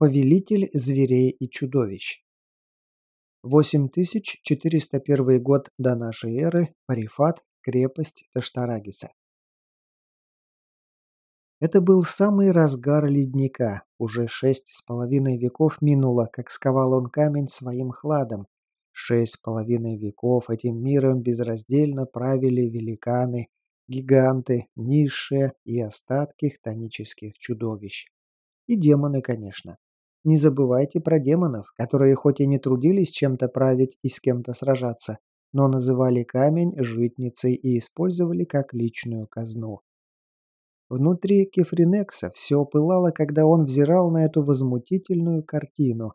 Повелитель зверей и чудовищ. 8401 год до нашей эры. Парифат. Крепость Таштарагиса. Это был самый разгар ледника. Уже шесть с половиной веков минуло, как сковал он камень своим хладом. Шесть с половиной веков этим миром безраздельно правили великаны, гиганты, низшие и остатки хтонических чудовищ. И демоны, конечно. Не забывайте про демонов, которые хоть и не трудились чем-то править и с кем-то сражаться, но называли камень житницей и использовали как личную казну. Внутри Кефринекса все пылало, когда он взирал на эту возмутительную картину.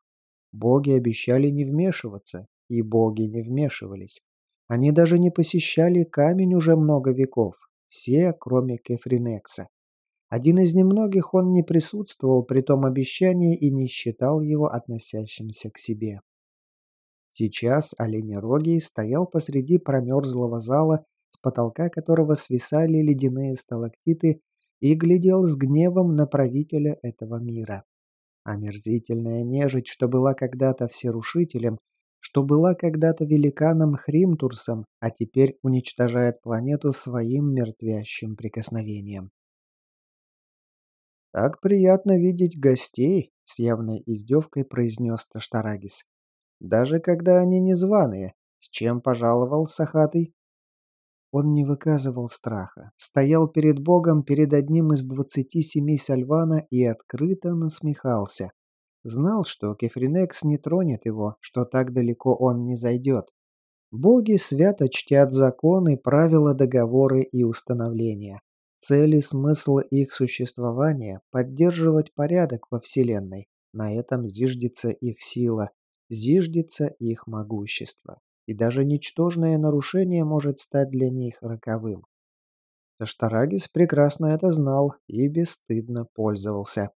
Боги обещали не вмешиваться, и боги не вмешивались. Они даже не посещали камень уже много веков, все, кроме Кефринекса. Один из немногих он не присутствовал при том обещании и не считал его относящимся к себе. Сейчас оленерогий стоял посреди промерзлого зала, с потолка которого свисали ледяные сталактиты, и глядел с гневом на правителя этого мира. Омерзительная нежить, что была когда-то всерушителем, что была когда-то великаном Хримтурсом, а теперь уничтожает планету своим мертвящим прикосновением. «Так приятно видеть гостей», — с явной издевкой произнес Таштарагис. «Даже когда они незваные. С чем пожаловал Сахатый?» Он не выказывал страха, стоял перед Богом перед одним из двадцати семей Сальвана и открыто насмехался. Знал, что Кефринекс не тронет его, что так далеко он не зайдет. Боги свято чтят законы, правила, договоры и установления. Цель и смысл их существования – поддерживать порядок во Вселенной. На этом зиждется их сила, зиждется их могущество. И даже ничтожное нарушение может стать для них роковым. Таштарагис прекрасно это знал и бесстыдно пользовался.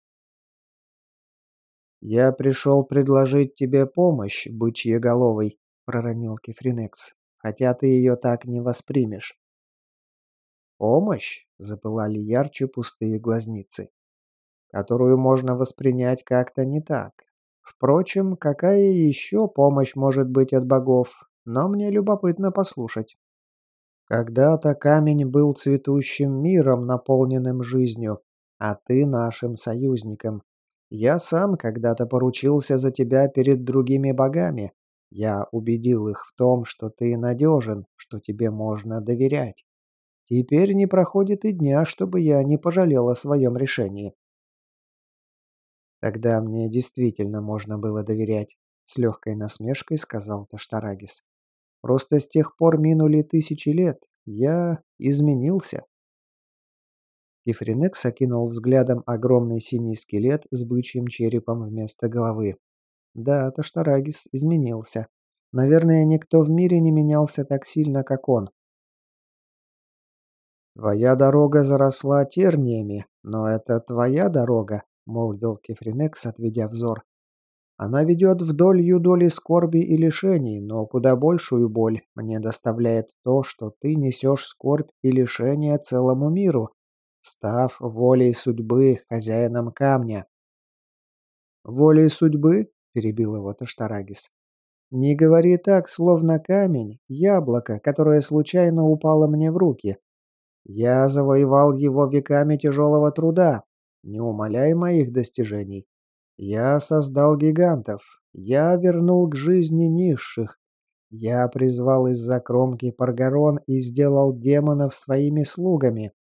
«Я пришел предложить тебе помощь, бычьеголовый», – проронил Кефринекс, – «хотя ты ее так не воспримешь». «Помощь?» – запылали ярче пустые глазницы. «Которую можно воспринять как-то не так. Впрочем, какая еще помощь может быть от богов? Но мне любопытно послушать». Когда-то камень был цветущим миром, наполненным жизнью, а ты нашим союзником. Я сам когда-то поручился за тебя перед другими богами. Я убедил их в том, что ты надежен, что тебе можно доверять. Теперь не проходит и дня, чтобы я не пожалел о своем решении. Тогда мне действительно можно было доверять, с легкой насмешкой сказал Таштарагис. Просто с тех пор минули тысячи лет. Я изменился. Ефренекс окинул взглядом огромный синий скелет с бычьим черепом вместо головы. Да, Таштарагис изменился. Наверное, никто в мире не менялся так сильно, как он. «Твоя дорога заросла терниями, но это твоя дорога», — молвил Кефринекс, отведя взор. «Она ведет вдоль юдоли скорби и лишений, но куда большую боль мне доставляет то, что ты несешь скорбь и лишение целому миру, став волей судьбы хозяином камня». «Волей судьбы?» — перебил его Таштарагис. «Не говори так, словно камень, яблоко, которое случайно упало мне в руки». Я завоевал его веками тяжелого труда. Не умаляй моих достижений. Я создал гигантов. Я вернул к жизни низших. Я призвал из-за кромки Паргарон и сделал демонов своими слугами.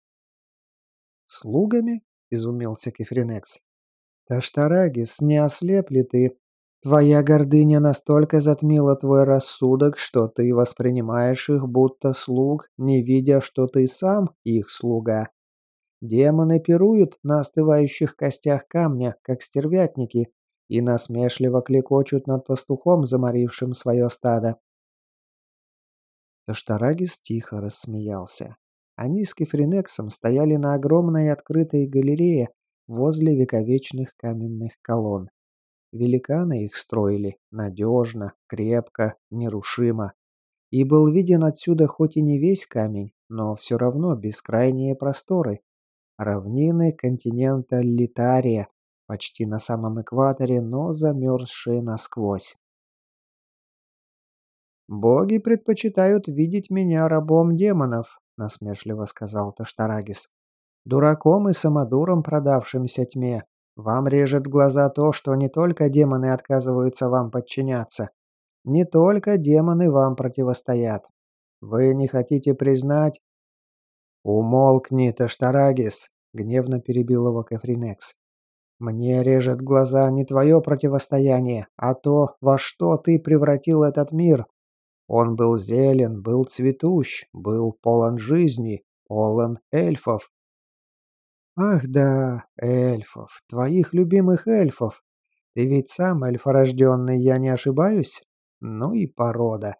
«Слугами?» — изумился Кефринекс. «Таштарагис, не ослеп ли ты? Твоя гордыня настолько затмила твой рассудок, что ты воспринимаешь их будто слуг, не видя, что ты сам их слуга. Демоны пируют на остывающих костях камня, как стервятники, и насмешливо клекочут над пастухом, заморившим свое стадо. Таштарагис тихо рассмеялся. Они с Кефринексом стояли на огромной открытой галерее возле вековечных каменных колонн. Великаны их строили надежно, крепко, нерушимо. И был виден отсюда хоть и не весь камень, но все равно бескрайние просторы. Равнины континента Литария, почти на самом экваторе, но замерзшие насквозь. «Боги предпочитают видеть меня рабом демонов», — насмешливо сказал Таштарагис. «Дураком и самодуром, продавшимся тьме. Вам режет глаза то, что не только демоны отказываются вам подчиняться. Не только демоны вам противостоят. Вы не хотите признать...» «Умолкни, Таштарагис», — гневно перебил его Кефринекс. «Мне режет глаза не твое противостояние, а то, во что ты превратил этот мир, он был зелен, был цветущ, был полон жизни, полон эльфов. Ах да, эльфов, твоих любимых эльфов. Ты ведь сам эльфорожденный, я не ошибаюсь? Ну и порода.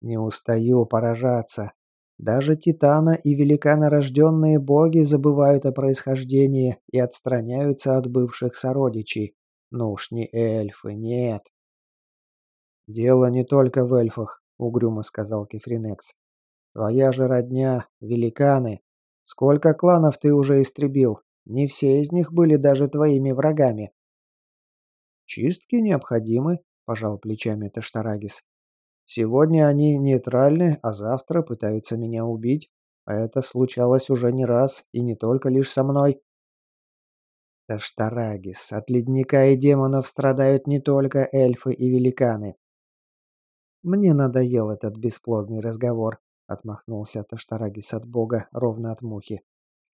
Не устаю поражаться. Даже титана и великанорожденные боги забывают о происхождении и отстраняются от бывших сородичей. Ну уж не эльфы, нет. Дело не только в эльфах угрюмо сказал Кефринекс. «Твоя же родня — великаны. Сколько кланов ты уже истребил? Не все из них были даже твоими врагами». «Чистки необходимы», — пожал плечами Таштарагис. «Сегодня они нейтральны, а завтра пытаются меня убить. А это случалось уже не раз, и не только лишь со мной». Таштарагис, от ледника и демонов страдают не только эльфы и великаны. «Мне надоел этот бесплодный разговор», — отмахнулся Таштарагис от бога ровно от мухи.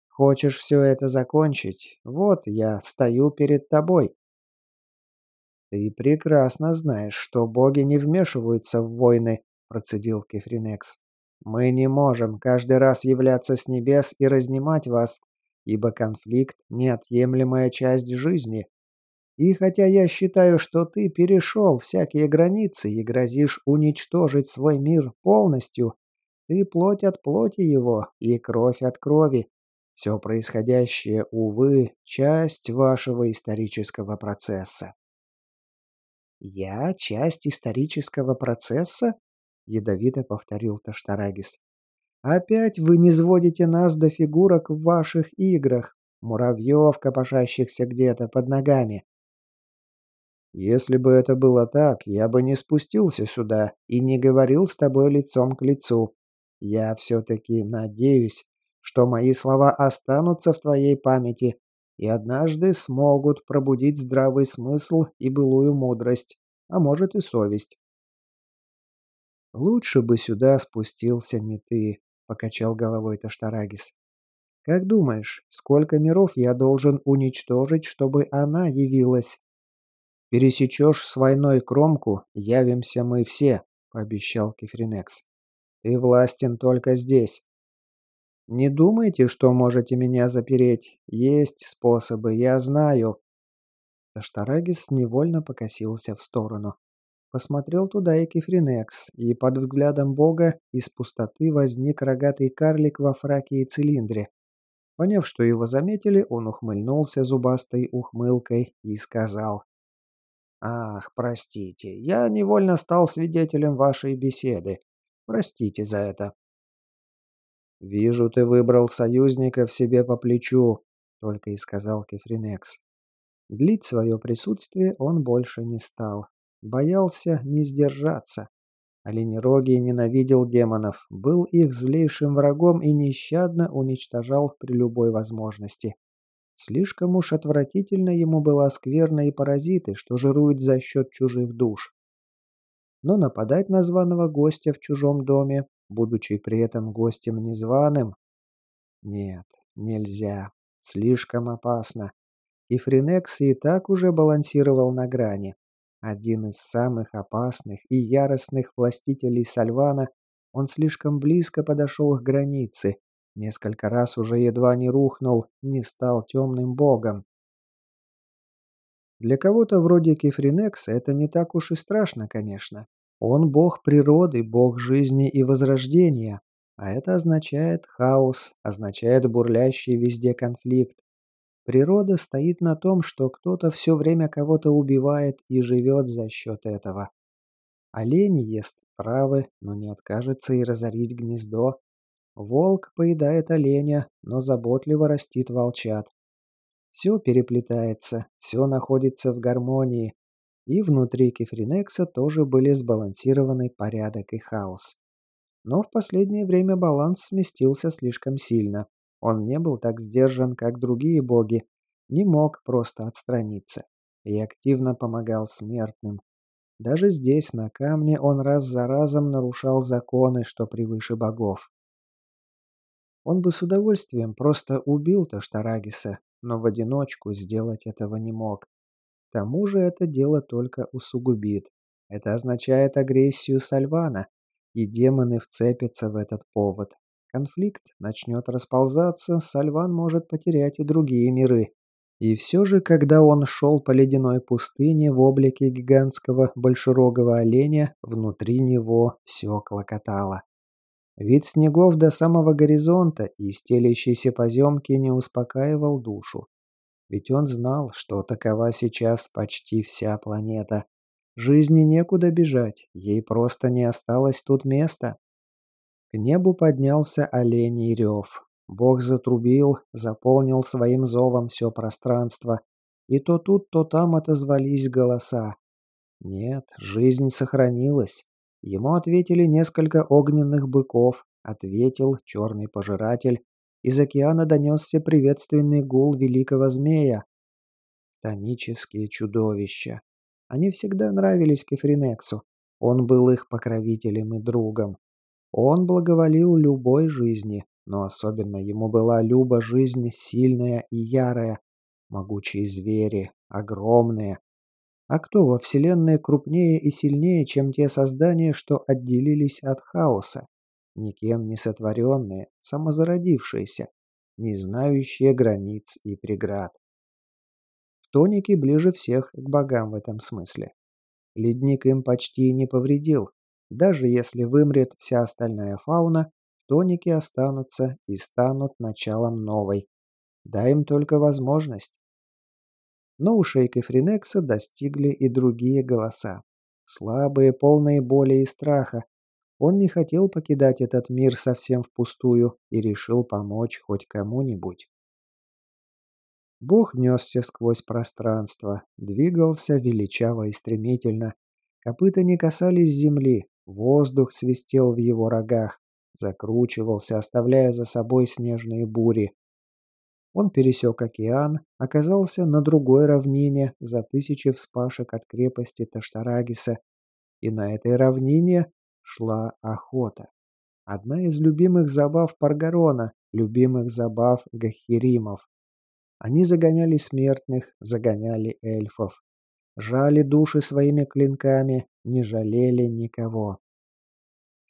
«Хочешь все это закончить? Вот я стою перед тобой». «Ты прекрасно знаешь, что боги не вмешиваются в войны», — процедил Кефринекс. «Мы не можем каждый раз являться с небес и разнимать вас, ибо конфликт — неотъемлемая часть жизни, и хотя я считаю, что ты перешел всякие границы и грозишь уничтожить свой мир полностью, ты плоть от плоти его и кровь от крови. Все происходящее, увы, часть вашего исторического процесса. «Я часть исторического процесса?» — ядовито повторил Таштарагис. «Опять вы не сводите нас до фигурок в ваших играх, муравьев, копошащихся где-то под ногами. Если бы это было так, я бы не спустился сюда и не говорил с тобой лицом к лицу. Я все-таки надеюсь, что мои слова останутся в твоей памяти и однажды смогут пробудить здравый смысл и былую мудрость, а может и совесть. «Лучше бы сюда спустился не ты», — покачал головой Таштарагис. «Как думаешь, сколько миров я должен уничтожить, чтобы она явилась?» «Пересечешь с войной кромку, явимся мы все», — пообещал Кефринекс. «Ты властен только здесь». «Не думайте, что можете меня запереть. Есть способы, я знаю». Таштарагис невольно покосился в сторону. Посмотрел туда и Кефринекс, и под взглядом бога из пустоты возник рогатый карлик во фраке и цилиндре. Поняв, что его заметили, он ухмыльнулся зубастой ухмылкой и сказал Ах, простите, я невольно стал свидетелем вашей беседы. Простите за это. Вижу, ты выбрал союзника в себе по плечу, только и сказал Кефринекс. Длить свое присутствие он больше не стал. Боялся не сдержаться. Оленерогий ненавидел демонов, был их злейшим врагом и нещадно уничтожал при любой возможности. Слишком уж отвратительно ему была скверна и паразиты, что жируют за счет чужих душ. Но нападать на званого гостя в чужом доме, будучи при этом гостем незваным, нет, нельзя. Слишком опасно. И Фринекс и так уже балансировал на грани. Один из самых опасных и яростных властителей Сальвана, он слишком близко подошел к границе, Несколько раз уже едва не рухнул, не стал темным богом. Для кого-то вроде Кефринекса это не так уж и страшно, конечно. Он бог природы, бог жизни и возрождения. А это означает хаос, означает бурлящий везде конфликт. Природа стоит на том, что кто-то все время кого-то убивает и живет за счет этого. Олень ест травы, но не откажется и разорить гнездо. Волк поедает оленя, но заботливо растит волчат. Все переплетается, все находится в гармонии. И внутри Кефринекса тоже были сбалансированы порядок и хаос. Но в последнее время баланс сместился слишком сильно. Он не был так сдержан, как другие боги, не мог просто отстраниться и активно помогал смертным. Даже здесь, на камне, он раз за разом нарушал законы, что превыше богов. Он бы с удовольствием просто убил Таштарагиса, но в одиночку сделать этого не мог. К тому же это дело только усугубит. Это означает агрессию Сальвана, и демоны вцепятся в этот повод. Конфликт начнет расползаться, Сальван может потерять и другие миры. И все же, когда он шел по ледяной пустыне в облике гигантского большерогого оленя, внутри него все клокотало. Вид снегов до самого горизонта и стелящиеся поземки не успокаивал душу. Ведь он знал, что такова сейчас почти вся планета. Жизни некуда бежать, ей просто не осталось тут места. К небу поднялся оленей рев. Бог затрубил, заполнил своим зовом все пространство, и то тут, то там отозвались голоса. Нет, жизнь сохранилась. Ему ответили несколько огненных быков, ответил черный пожиратель. Из океана донесся приветственный гул великого змея. Тонические чудовища. Они всегда нравились Кефринексу. Он был их покровителем и другом. Он благоволил любой жизни, но особенно ему была люба жизнь сильная и ярая. Могучие звери, огромные. А кто во Вселенной крупнее и сильнее, чем те создания, что отделились от хаоса? Никем не сотворенные, самозародившиеся, не знающие границ и преград. Тоники ближе всех к богам в этом смысле. Ледник им почти не повредил. Даже если вымрет вся остальная фауна, Тоники останутся и станут началом новой. Дай им только возможность. Но у шейка Фринекса достигли и другие голоса. Слабые, полные боли и страха. Он не хотел покидать этот мир совсем впустую и решил помочь хоть кому-нибудь. Бог несся сквозь пространство, двигался величаво и стремительно. Копыта не касались земли, воздух свистел в его рогах закручивался, оставляя за собой снежные бури. Он пересек океан, оказался на другой равнине за тысячи вспашек от крепости Таштарагиса, и на этой равнине шла охота. Одна из любимых забав Паргарона, любимых забав Гахиримов. Они загоняли смертных, загоняли эльфов. Жали души своими клинками, не жалели никого.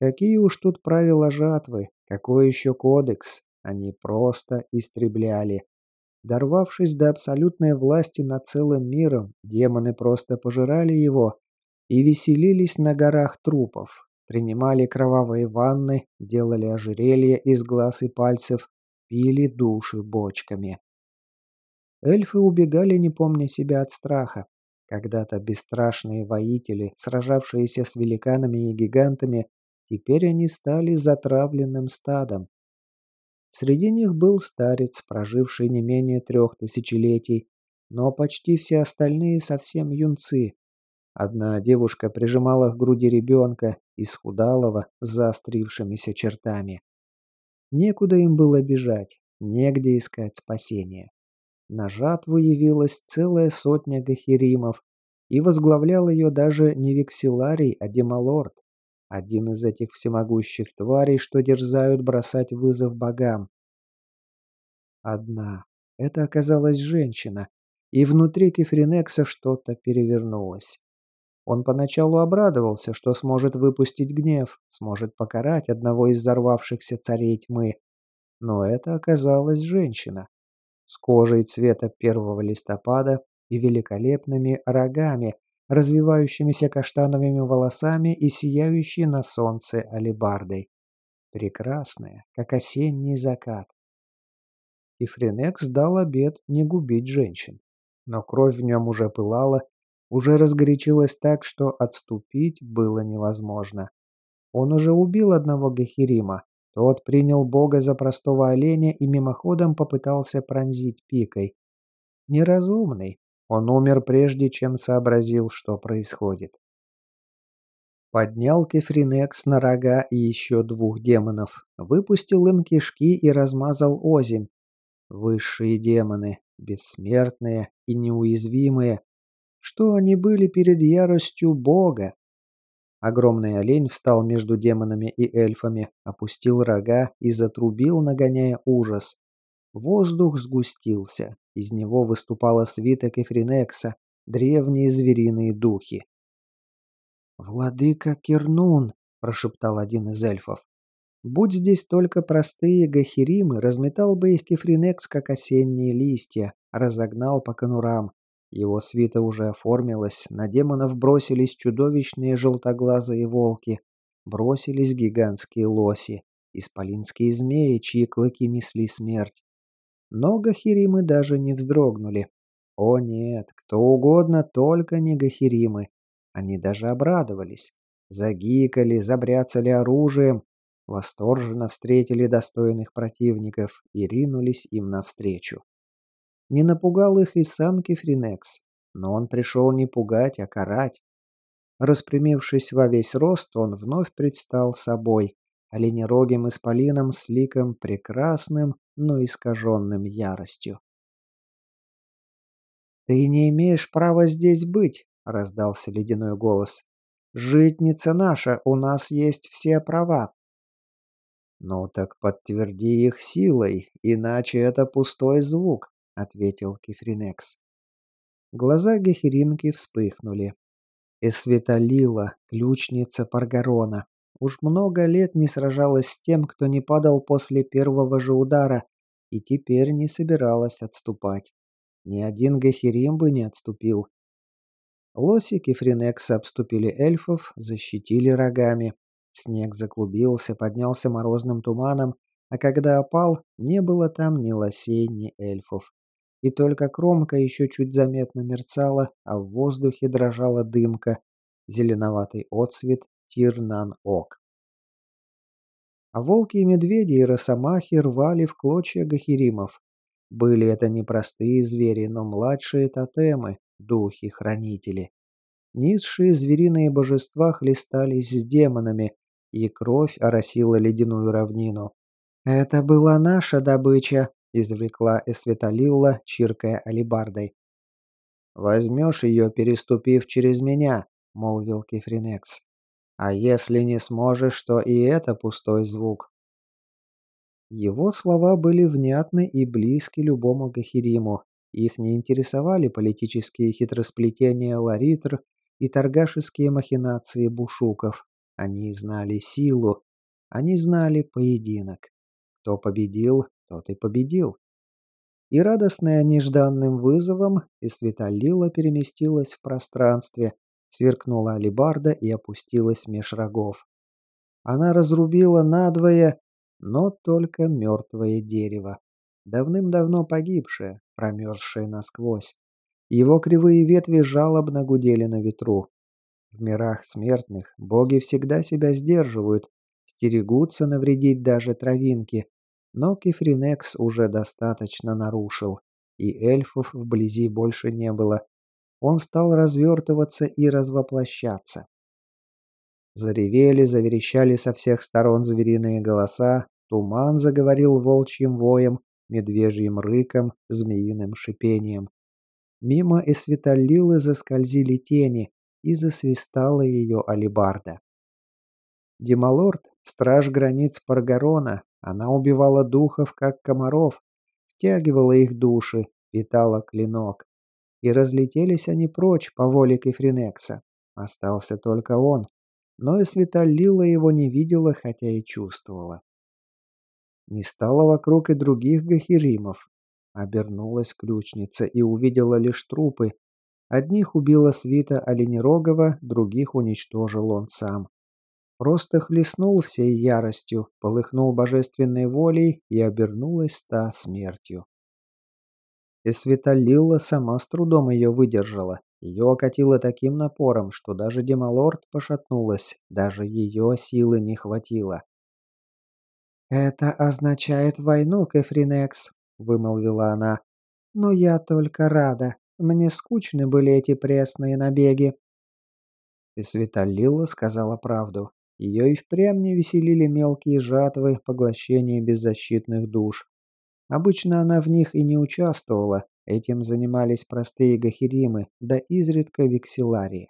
Какие уж тут правила жатвы, какой еще кодекс, они просто истребляли. Дорвавшись до абсолютной власти над целым миром, демоны просто пожирали его и веселились на горах трупов, принимали кровавые ванны, делали ожерелья из глаз и пальцев, пили души бочками. Эльфы убегали, не помня себя от страха. Когда-то бесстрашные воители, сражавшиеся с великанами и гигантами, Теперь они стали затравленным стадом. Среди них был старец, проживший не менее трех тысячелетий, но почти все остальные совсем юнцы. Одна девушка прижимала к груди ребенка, исхудалого, с заострившимися чертами. Некуда им было бежать, негде искать спасения. На жатву явилась целая сотня гахеримов, и возглавлял ее даже не Виксиларий, а Демалорд. Один из этих всемогущих тварей, что дерзают бросать вызов богам. Одна. Это оказалась женщина. И внутри Кефринекса что-то перевернулось. Он поначалу обрадовался, что сможет выпустить гнев, сможет покарать одного из взорвавшихся царей тьмы. Но это оказалась женщина. С кожей цвета первого листопада и великолепными рогами, развивающимися каштановыми волосами и сияющей на солнце алебардой. Прекрасная, как осенний закат. И Френекс дал обет не губить женщин. Но кровь в нем уже пылала, уже разгорячилась так, что отступить было невозможно. Он уже убил одного Гахирима. Тот принял бога за простого оленя и мимоходом попытался пронзить пикой. Неразумный. Он умер прежде, чем сообразил, что происходит. Поднял Кефринекс на рога и еще двух демонов, выпустил им кишки и размазал озимь. Высшие демоны, бессмертные и неуязвимые. Что они были перед яростью Бога? Огромный олень встал между демонами и эльфами, опустил рога и затрубил, нагоняя ужас. Воздух сгустился. Из него выступала свита Кефринекса, древние звериные духи. «Владыка Кирнун!» – прошептал один из эльфов. «Будь здесь только простые гахиримы, разметал бы их Кефринекс, как осенние листья, разогнал по конурам. Его свита уже оформилась, на демонов бросились чудовищные желтоглазые волки, бросились гигантские лоси, исполинские змеи, чьи клыки несли смерть. Но гахиримы даже не вздрогнули. О нет, кто угодно, только не гахиримы. Они даже обрадовались. Загикали, забряцали оружием, восторженно встретили достойных противников и ринулись им навстречу. Не напугал их и сам Кефринекс, но он пришел не пугать, а карать. Распрямившись во весь рост, он вновь предстал собой, оленерогим исполином с ликом прекрасным, но искаженным яростью. «Ты не имеешь права здесь быть!» раздался ледяной голос. «Житница наша, у нас есть все права». «Ну так подтверди их силой, иначе это пустой звук», — ответил Кефринекс. Глаза Гехеримки вспыхнули. Эсветалила, ключница Паргарона. Уж много лет не сражалась с тем, кто не падал после первого же удара, и теперь не собиралась отступать. Ни один Гехерим бы не отступил. Лоси Кефринекса обступили эльфов, защитили рогами. Снег заклубился, поднялся морозным туманом, а когда опал, не было там ни лосей, ни эльфов. И только кромка еще чуть заметно мерцала, а в воздухе дрожала дымка, зеленоватый отсвет Тирнан-Ок. А волки и медведи и росомахи рвали в клочья гахиримов. Были это не простые звери, но младшие тотемы, духи-хранители. Низшие звериные божества хлестались с демонами, и кровь оросила ледяную равнину. «Это была наша добыча», — извлекла Эсветалилла, чиркая алибардой. «Возьмешь ее, переступив через меня», — молвил Кефринекс. «А если не сможешь, то и это пустой звук». Его слова были внятны и близки любому Гахириму, их не интересовали политические хитросплетения Ларитр и торгашеские махинации бушуков. Они знали силу, они знали поединок. Кто победил, тот и победил. И радостная нежданным вызовом, Исветалила переместилась в пространстве, сверкнула алебарда и опустилась меж рогов. Она разрубила надвое, но только мертвое дерево давным-давно погибшее, промерзшее насквозь. Его кривые ветви жалобно гудели на ветру. В мирах смертных боги всегда себя сдерживают, стерегутся навредить даже травинке, но Кефринекс уже достаточно нарушил, и эльфов вблизи больше не было. Он стал развертываться и развоплощаться. Заревели, заверещали со всех сторон звериные голоса, туман заговорил волчьим воем, медвежьим рыком, змеиным шипением. Мимо Эсвиталилы заскользили тени, и засвистала ее алибарда. Демалорд, страж границ Паргарона, она убивала духов, как комаров, втягивала их души, питала клинок. И разлетелись они прочь по воле Кефринекса. Остался только он. Но и Светалила его не видела, хотя и чувствовала. Не стало вокруг и других гахиримов. Обернулась ключница и увидела лишь трупы. Одних убила свита Оленерогова, других уничтожил он сам. Просто хлестнул всей яростью, полыхнул божественной волей и обернулась та смертью. И Светалилла сама с трудом ее выдержала. Ее окатило таким напором, что даже Демалорд пошатнулась, даже ее силы не хватило. «Это означает войну, Кефринекс», — вымолвила она. Но я только рада. Мне скучны были эти пресные набеги. И Светалила сказала правду. Ее и впрямь не веселили мелкие жатвы, поглощение беззащитных душ. Обычно она в них и не участвовала, этим занимались простые гахиримы, да изредка векселарии.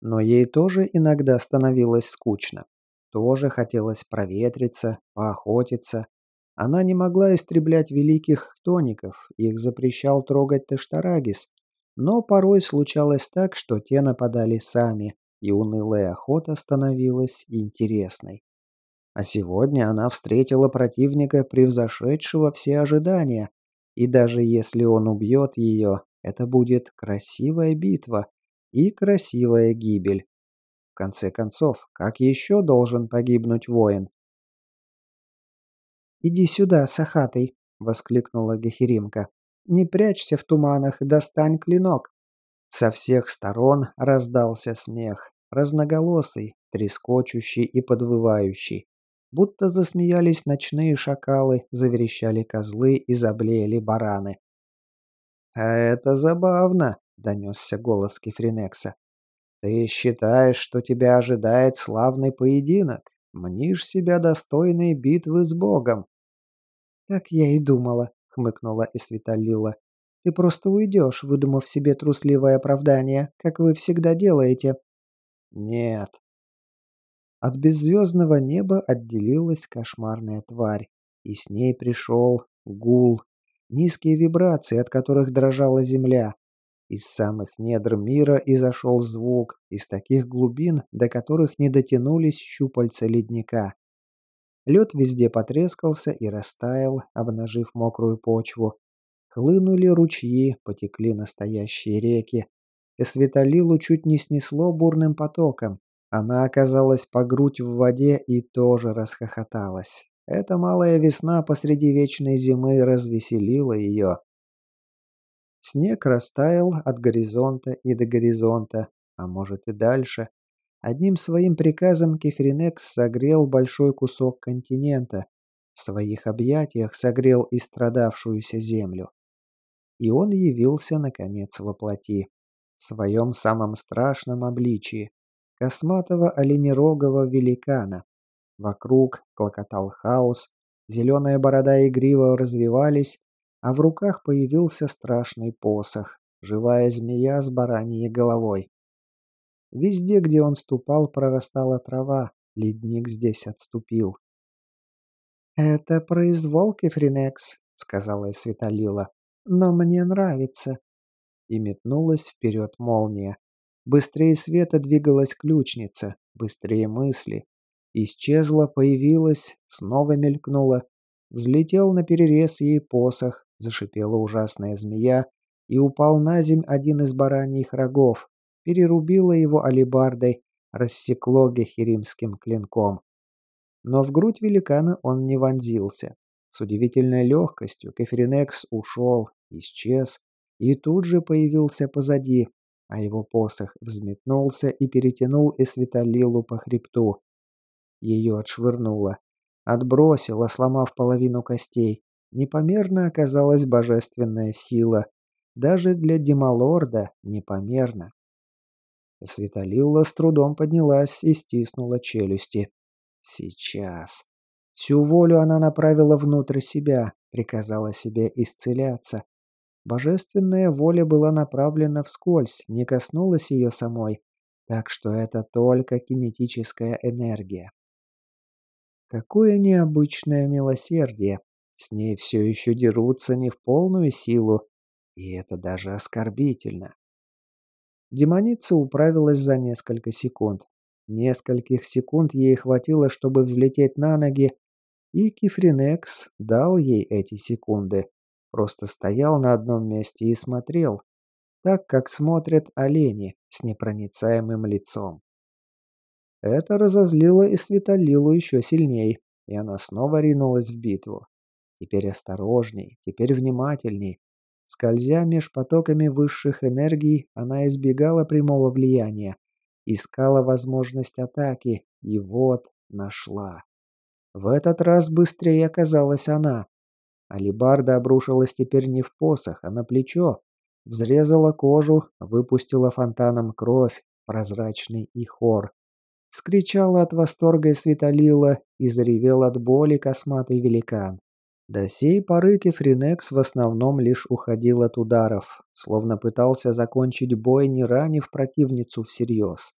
Но ей тоже иногда становилось скучно. Тоже хотелось проветриться, поохотиться. Она не могла истреблять великих хтоников, их запрещал трогать Тештарагис, но порой случалось так, что те нападали сами, и унылая охота становилась интересной. А сегодня она встретила противника, превзошедшего все ожидания, и даже если он убьет ее, это будет красивая битва и красивая гибель. В конце концов, как еще должен погибнуть воин? «Иди сюда, Сахатый!» — воскликнула Гехеримка. «Не прячься в туманах, достань клинок!» Со всех сторон раздался смех, разноголосый, трескочущий и подвывающий. Будто засмеялись ночные шакалы, заверещали козлы и заблеяли бараны. «А это забавно», — донесся голос Кефринекса. «Ты считаешь, что тебя ожидает славный поединок? Мнишь себя достойной битвы с Богом?» «Так я и думала», — хмыкнула Исвиталила. «Ты просто уйдешь, выдумав себе трусливое оправдание, как вы всегда делаете». «Нет». От беззвездного неба отделилась кошмарная тварь, и с ней пришел гул, низкие вибрации, от которых дрожала земля. Из самых недр мира изошел звук, из таких глубин, до которых не дотянулись щупальца ледника. Лед везде потрескался и растаял, обнажив мокрую почву. Хлынули ручьи, потекли настоящие реки. Эсветалилу чуть не снесло бурным потоком. Она оказалась по грудь в воде и тоже расхохоталась. Эта малая весна посреди вечной зимы развеселила ее. Снег растаял от горизонта и до горизонта, а может и дальше. Одним своим приказом Кефринекс согрел большой кусок континента, в своих объятиях согрел и страдавшуюся землю. И он явился, наконец, во плоти, в своем самом страшном обличии, косматого оленерогого великана. Вокруг клокотал хаос, зеленая борода и грива развивались, а в руках появился страшный посох, живая змея с бараньей головой. Везде, где он ступал, прорастала трава, ледник здесь отступил. «Это произвол, Кефринекс», — сказала Светалила. «Но мне нравится». И метнулась вперед молния. Быстрее света двигалась ключница, быстрее мысли. Исчезла, появилась, снова мелькнула. Взлетел на перерез ей посох, зашипела ужасная змея, и упал на земь один из бараньих рогов, перерубило его алебардой, рассекло гехеримским клинком. Но в грудь великана он не вонзился. С удивительной легкостью Кеферинекс ушел, исчез, и тут же появился позади, а его посох взметнулся и перетянул Эсвиталилу по хребту. Ее отшвырнуло. Отбросило, сломав половину костей. Непомерно оказалась божественная сила. Даже для Демалорда непомерно. Светолилла с трудом поднялась и стиснула челюсти. Сейчас. Всю волю она направила внутрь себя, приказала себе исцеляться. Божественная воля была направлена вскользь, не коснулась ее самой, так что это только кинетическая энергия. Какое необычное милосердие. С ней все еще дерутся не в полную силу, и это даже оскорбительно. Демоница управилась за несколько секунд. Нескольких секунд ей хватило, чтобы взлететь на ноги, и Кифринекс дал ей эти секунды. Просто стоял на одном месте и смотрел, так как смотрят олени с непроницаемым лицом. Это разозлило и Светолилу еще сильней, и она снова ринулась в битву. Теперь осторожней, теперь внимательней, Скользя меж потоками высших энергий, она избегала прямого влияния, искала возможность атаки, и вот нашла. В этот раз быстрее оказалась она. Алибарда обрушилась теперь не в посох, а на плечо. Взрезала кожу, выпустила фонтаном кровь, прозрачный и хор. Скричала от восторга и светолила, и заревел от боли косматый великан. До сей поры Кефринекс в основном лишь уходил от ударов, словно пытался закончить бой, не ранив противницу всерьез.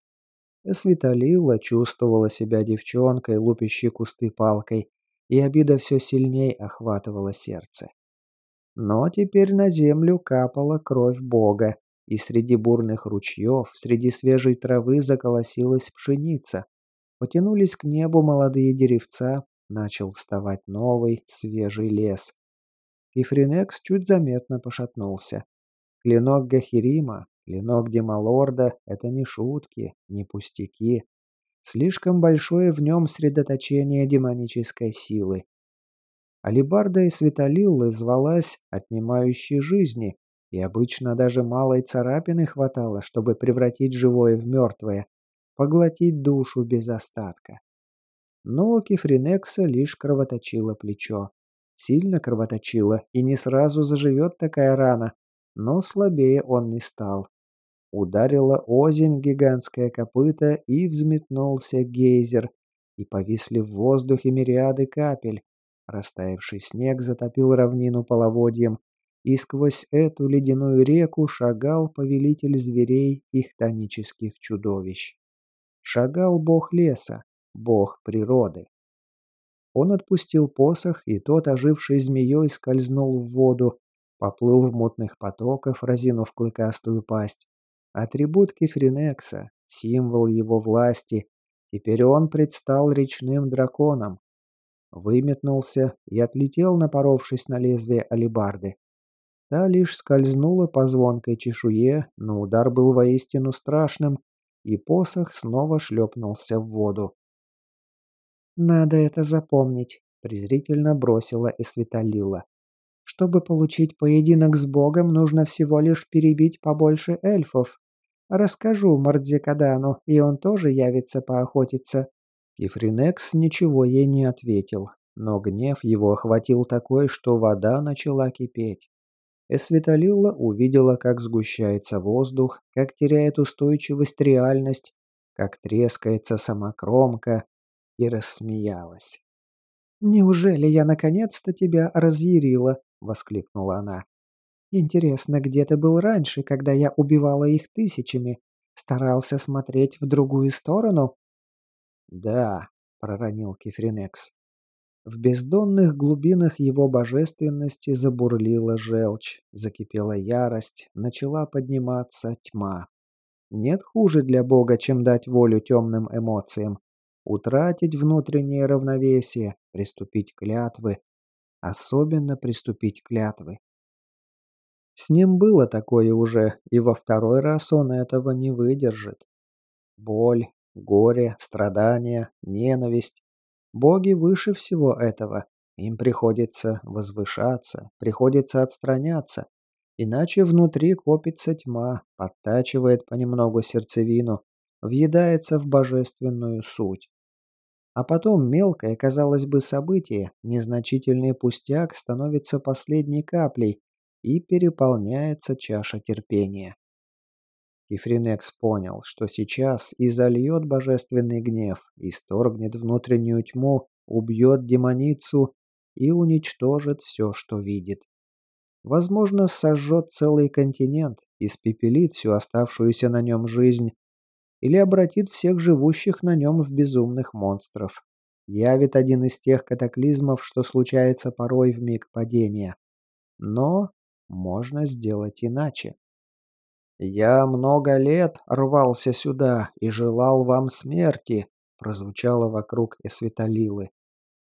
Светолила чувствовала себя девчонкой, лупящей кусты палкой, и обида все сильней охватывала сердце. Но теперь на землю капала кровь Бога, и среди бурных ручьев, среди свежей травы заколосилась пшеница. Потянулись к небу молодые деревца, начал вставать новый, свежий лес. Кифринекс чуть заметно пошатнулся. Клинок Гахирима, клинок Демалорда — это не шутки, не пустяки. Слишком большое в нем средоточение демонической силы. Алибарда и Светолиллы звалась «отнимающей жизни», и обычно даже малой царапины хватало, чтобы превратить живое в мертвое, поглотить душу без остатка. Но у Кифринекса лишь кровоточило плечо. Сильно кровоточило, и не сразу заживет такая рана, но слабее он не стал. Ударила озимь гигантское копыто, и взметнулся гейзер, и повисли в воздухе мириады капель. Растаявший снег затопил равнину половодьем, и сквозь эту ледяную реку шагал повелитель зверей и хтонических чудовищ. Шагал бог леса, бог природы. Он отпустил посох, и тот, оживший змеей, скользнул в воду, поплыл в мутных потоках, разинув клыкастую пасть. Атрибут Кефринекса, символ его власти, теперь он предстал речным драконом. Выметнулся и отлетел, напоровшись на лезвие алебарды. Та лишь скользнула по звонкой чешуе, но удар был воистину страшным, и посох снова шлепнулся в воду. «Надо это запомнить», — презрительно бросила Эсвиталила. «Чтобы получить поединок с Богом, нужно всего лишь перебить побольше эльфов. Расскажу Мардзекадану, и он тоже явится поохотиться». Кифринекс ничего ей не ответил, но гнев его охватил такой, что вода начала кипеть. Эсвиталилла увидела, как сгущается воздух, как теряет устойчивость реальность, как трескается сама кромка, и рассмеялась. «Неужели я наконец-то тебя разъярила?» — воскликнула она. «Интересно, где ты был раньше, когда я убивала их тысячами? Старался смотреть в другую сторону?» «Да», — проронил Кефринекс. В бездонных глубинах его божественности забурлила желчь, закипела ярость, начала подниматься тьма. Нет хуже для Бога, чем дать волю темным эмоциям, утратить внутреннее равновесие, приступить клятвы, особенно приступить клятвы. С ним было такое уже, и во второй раз он этого не выдержит. Боль, горе, страдания, ненависть Боги выше всего этого. Им приходится возвышаться, приходится отстраняться. Иначе внутри копится тьма, подтачивает понемногу сердцевину, въедается в божественную суть. А потом мелкое, казалось бы, событие, незначительный пустяк становится последней каплей и переполняется чаша терпения. И Фринекс понял, что сейчас и зальет божественный гнев, исторгнет внутреннюю тьму, убьет демоницу и уничтожит все, что видит. Возможно, сожжет целый континент, испепелит всю оставшуюся на нем жизнь, или обратит всех живущих на нем в безумных монстров. Явит один из тех катаклизмов, что случается порой в миг падения. Но можно сделать иначе. «Я много лет рвался сюда и желал вам смерти», прозвучало вокруг Эсвиталилы.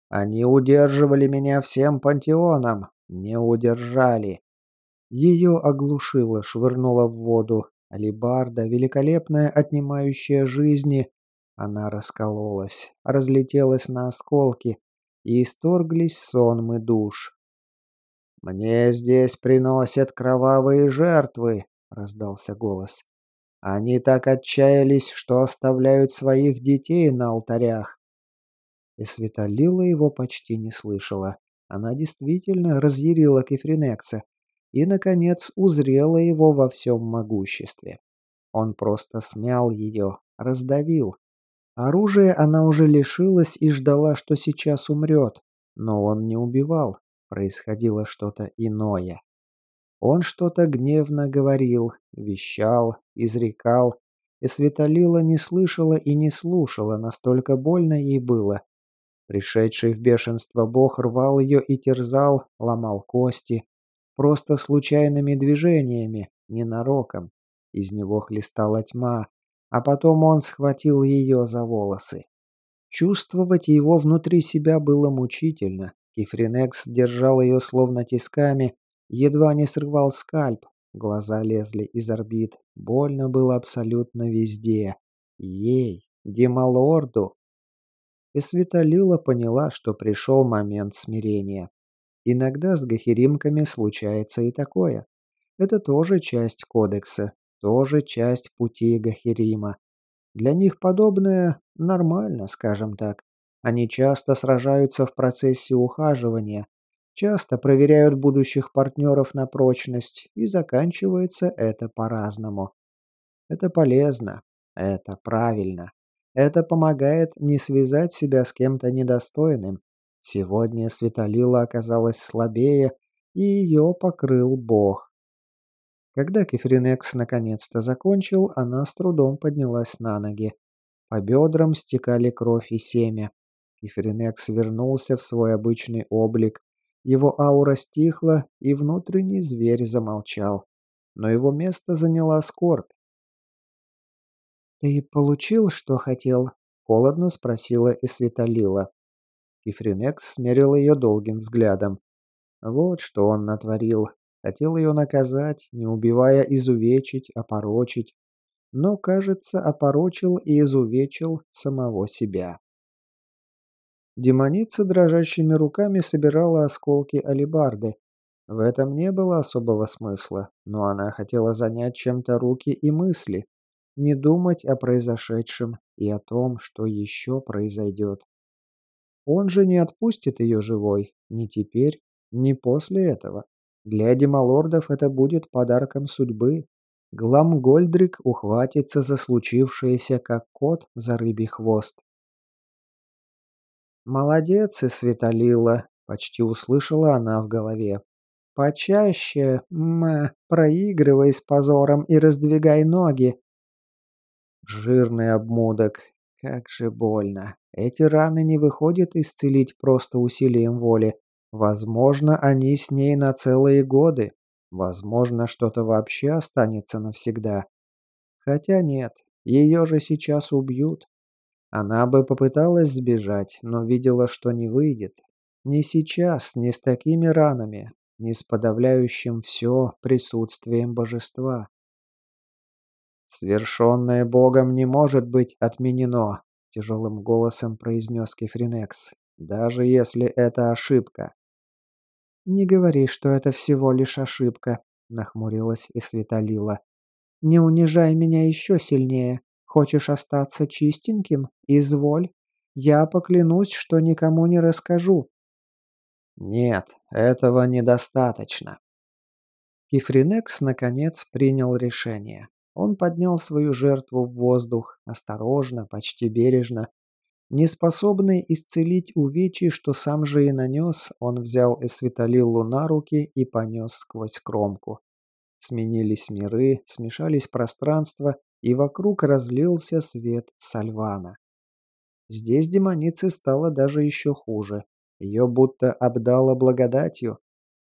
«Они удерживали меня всем пантеоном, не удержали». Ее оглушило, швырнуло в воду. Алибарда, великолепная, отнимающая жизни, она раскололась, разлетелась на осколки, и исторглись сонмы душ. «Мне здесь приносят кровавые жертвы», раздался голос. Они так отчаялись, что оставляют своих детей на алтарях. И Светолила его почти не слышала. Она действительно разъярила Кефринекса и, наконец, узрела его во всем могуществе. Он просто смял ее, раздавил. Оружие она уже лишилась и ждала, что сейчас умрет. Но он не убивал. Происходило что-то иное. Он что-то гневно говорил, вещал, изрекал, и Светолила не слышала и не слушала, настолько больно ей было. Пришедший в бешенство бог рвал ее и терзал, ломал кости. Просто случайными движениями, ненароком. Из него хлестала тьма, а потом он схватил ее за волосы. Чувствовать его внутри себя было мучительно. Кифринекс держал ее словно тисками, едва не срывал скальп, глаза лезли из орбит, больно было абсолютно везде. Ей, Демалорду. И Светолила поняла, что пришел момент смирения. Иногда с гахеримками случается и такое. Это тоже часть кодекса, тоже часть пути Гахирима. Для них подобное нормально, скажем так. Они часто сражаются в процессе ухаживания, часто проверяют будущих партнеров на прочность, и заканчивается это по-разному. Это полезно, это правильно. Это помогает не связать себя с кем-то недостойным. Сегодня Светолила оказалась слабее, и ее покрыл Бог. Когда Кефринекс наконец-то закончил, она с трудом поднялась на ноги. По бедрам стекали кровь и семя. Кефринекс вернулся в свой обычный облик. Его аура стихла, и внутренний зверь замолчал. Но его место заняла скорбь. «Ты получил, что хотел?» — холодно спросила и Светолила. Кефринекс смерил ее долгим взглядом. Вот что он натворил. Хотел ее наказать, не убивая изувечить, опорочить. Но, кажется, опорочил и изувечил самого себя. Демоница дрожащими руками собирала осколки алибарды. В этом не было особого смысла, но она хотела занять чем-то руки и мысли, не думать о произошедшем и о том, что еще произойдет. Он же не отпустит ее живой, ни теперь, ни после этого. Для демалордов это будет подарком судьбы. Гламгольдрик ухватится за случившееся, как кот за рыбий хвост. «Молодец, и Светолила!» — почти услышала она в голове. «Почаще, ма, проигрывай с позором и раздвигай ноги!» Жирный обмудок. Как же больно. Эти раны не выходит исцелить просто усилием воли. Возможно, они с ней на целые годы. Возможно, что-то вообще останется навсегда. Хотя нет, ее же сейчас убьют. Она бы попыталась сбежать, но видела, что не выйдет. Не сейчас, не с такими ранами, не с подавляющим все присутствием божества. «Свершенное Богом не может быть отменено», — тяжелым голосом произнес Кефринекс, «даже если это ошибка». «Не говори, что это всего лишь ошибка», — нахмурилась и Светолила. «Не унижай меня еще сильнее. Хочешь остаться чистеньким? Изволь. Я поклянусь, что никому не расскажу». «Нет, этого недостаточно». Кифринекс, наконец, принял решение. Он поднял свою жертву в воздух, осторожно, почти бережно, Неспособный исцелить увечья, что сам же и нанес, он взял Эсвиталиллу на руки и понес сквозь кромку. Сменились миры, смешались пространства, и вокруг разлился свет Сальвана. Здесь демонице стало даже еще хуже. Ее будто обдало благодатью.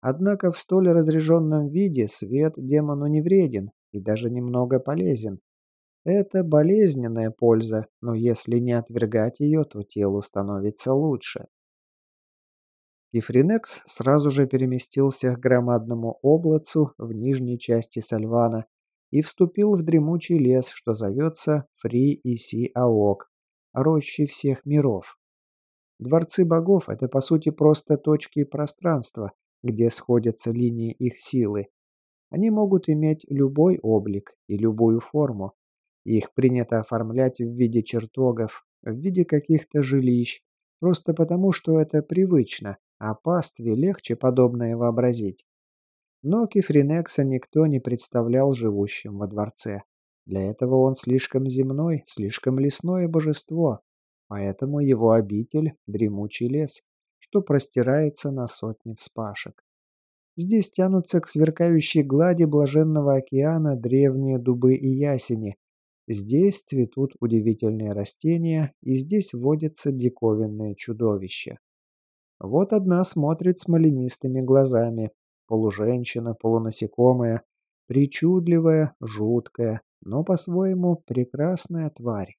Однако в столь разряженном виде свет демону не вреден и даже немного полезен. Это болезненная польза, но если не отвергать ее, то телу становится лучше. Кифринекс сразу же переместился к громадному облацу в нижней части Сальвана и вступил в дремучий лес, что зовется Фри-Иси-Аок, рощи всех миров. Дворцы богов – это по сути просто точки пространства, где сходятся линии их силы. Они могут иметь любой облик и любую форму, их принято оформлять в виде чертогов, в виде каких-то жилищ, просто потому, что это привычно, а пастве легче подобное вообразить. Но Кефринекса никто не представлял живущим во дворце. Для этого он слишком земной, слишком лесное божество, поэтому его обитель – дремучий лес, что простирается на сотни вспашек. Здесь тянутся к сверкающей глади блаженного океана древние дубы и ясени. Здесь цветут удивительные растения, и здесь водятся диковинные чудовища. Вот одна смотрит смоленистыми глазами, полуженщина, полунасекомая, причудливая, жуткая, но по-своему прекрасная тварь.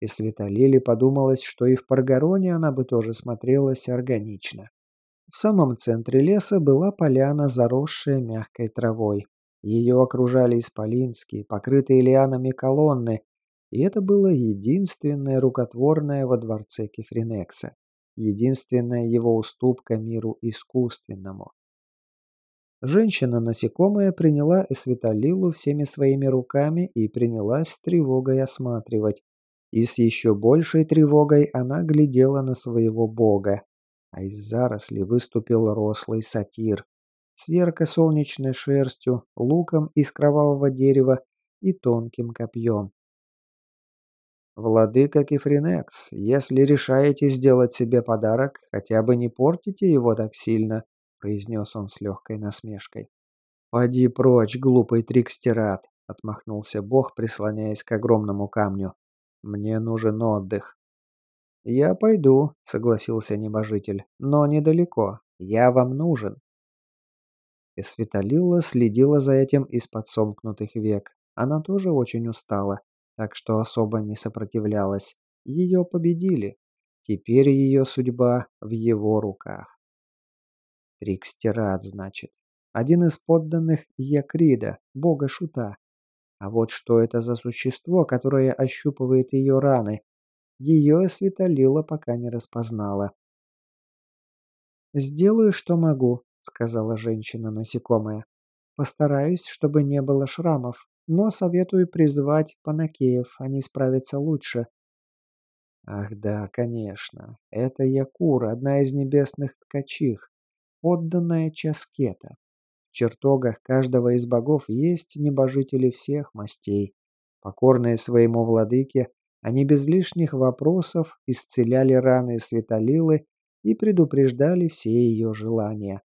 И Светолиле подумалось, что и в Паргароне она бы тоже смотрелась органично. В самом центре леса была поляна, заросшая мягкой травой. Ее окружали исполинские, покрытые лианами колонны, и это было единственное рукотворное во дворце Кефринекса, единственная его уступка миру искусственному. Женщина-насекомая приняла Эсвиталилу всеми своими руками и принялась с тревогой осматривать. И с еще большей тревогой она глядела на своего бога, а из заросли выступил рослый сатир с ярко-солнечной шерстью, луком из кровавого дерева и тонким копьем. «Владыка Кефринекс, если решаете сделать себе подарок, хотя бы не портите его так сильно», произнес он с легкой насмешкой. «Поди прочь, глупый трикстерат», — отмахнулся бог, прислоняясь к огромному камню. «Мне нужен отдых». «Я пойду», — согласился небожитель, — «но недалеко. Я вам нужен». Эсвиталила следила за этим из-под сомкнутых век. Она тоже очень устала, так что особо не сопротивлялась. Ее победили. Теперь ее судьба в его руках. Трикстерат, значит. Один из подданных Якрида, бога Шута. А вот что это за существо, которое ощупывает ее раны, ее Светолила пока не распознала. «Сделаю, что могу», — сказала женщина-насекомая. «Постараюсь, чтобы не было шрамов, но советую призвать панакеев, они справятся лучше». «Ах да, конечно. Это Якура, одна из небесных ткачих, подданная Часкета. В чертогах каждого из богов есть небожители всех мастей, покорные своему владыке, они без лишних вопросов исцеляли раны Светолилы и предупреждали все ее желания.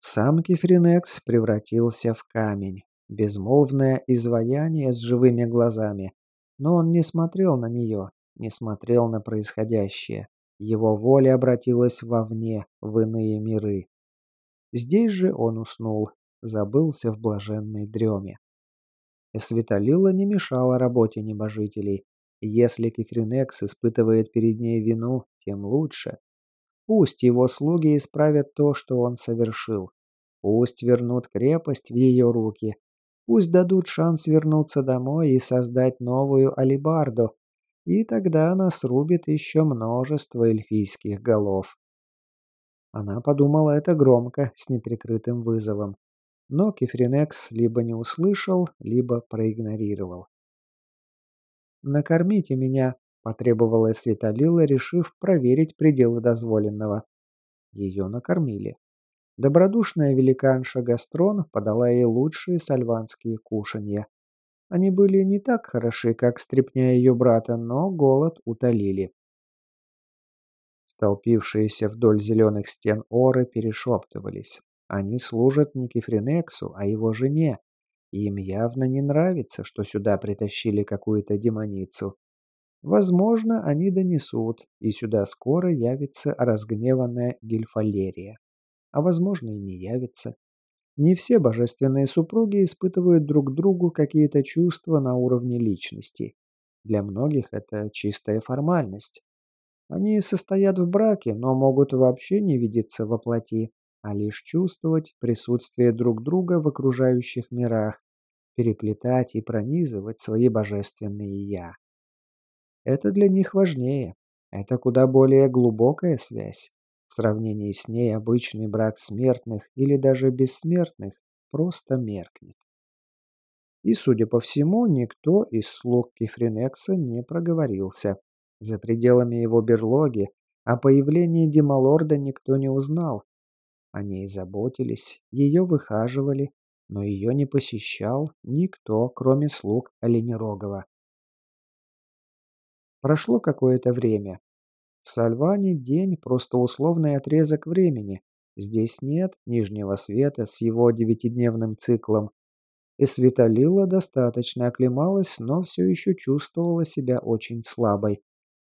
Сам Кефринекс превратился в камень, безмолвное изваяние с живыми глазами. Но он не смотрел на нее, не смотрел на происходящее. Его воля обратилась вовне, в иные миры. Здесь же он уснул, забылся в блаженной дреме. Светолила не мешала работе небожителей. Если Кефринекс испытывает перед ней вину, тем лучше. Пусть его слуги исправят то, что он совершил. Пусть вернут крепость в ее руки. Пусть дадут шанс вернуться домой и создать новую алибарду. И тогда она срубит еще множество эльфийских голов. Она подумала это громко, с неприкрытым вызовом. Но Кефринекс либо не услышал, либо проигнорировал. «Накормите меня», – потребовала Светолила, решив проверить пределы дозволенного. Ее накормили. Добродушная великанша Гастрон подала ей лучшие сальванские кушанья. Они были не так хороши, как стряпня ее брата, но голод утолили. Столпившиеся вдоль зеленых стен оры перешептывались. Они служат не Кефринексу, а его жене, им явно не нравится, что сюда притащили какую-то демоницу. Возможно, они донесут, и сюда скоро явится разгневанная Гильфалерия. А возможно и не явится. Не все божественные супруги испытывают друг другу какие-то чувства на уровне личности. Для многих это чистая формальность. Они состоят в браке, но могут вообще не видеться во плоти а лишь чувствовать присутствие друг друга в окружающих мирах, переплетать и пронизывать свои божественные «я». Это для них важнее. Это куда более глубокая связь. В сравнении с ней обычный брак смертных или даже бессмертных просто меркнет. И, судя по всему, никто из слуг Кефринекса не проговорился. За пределами его берлоги о появлении Демалорда никто не узнал, О ней заботились, ее выхаживали, но ее не посещал никто, кроме слуг Оленерогова. Прошло какое-то время. В Сальване день – просто условный отрезок времени. Здесь нет нижнего света с его девятидневным циклом. И Светолила достаточно оклемалась, но все еще чувствовала себя очень слабой.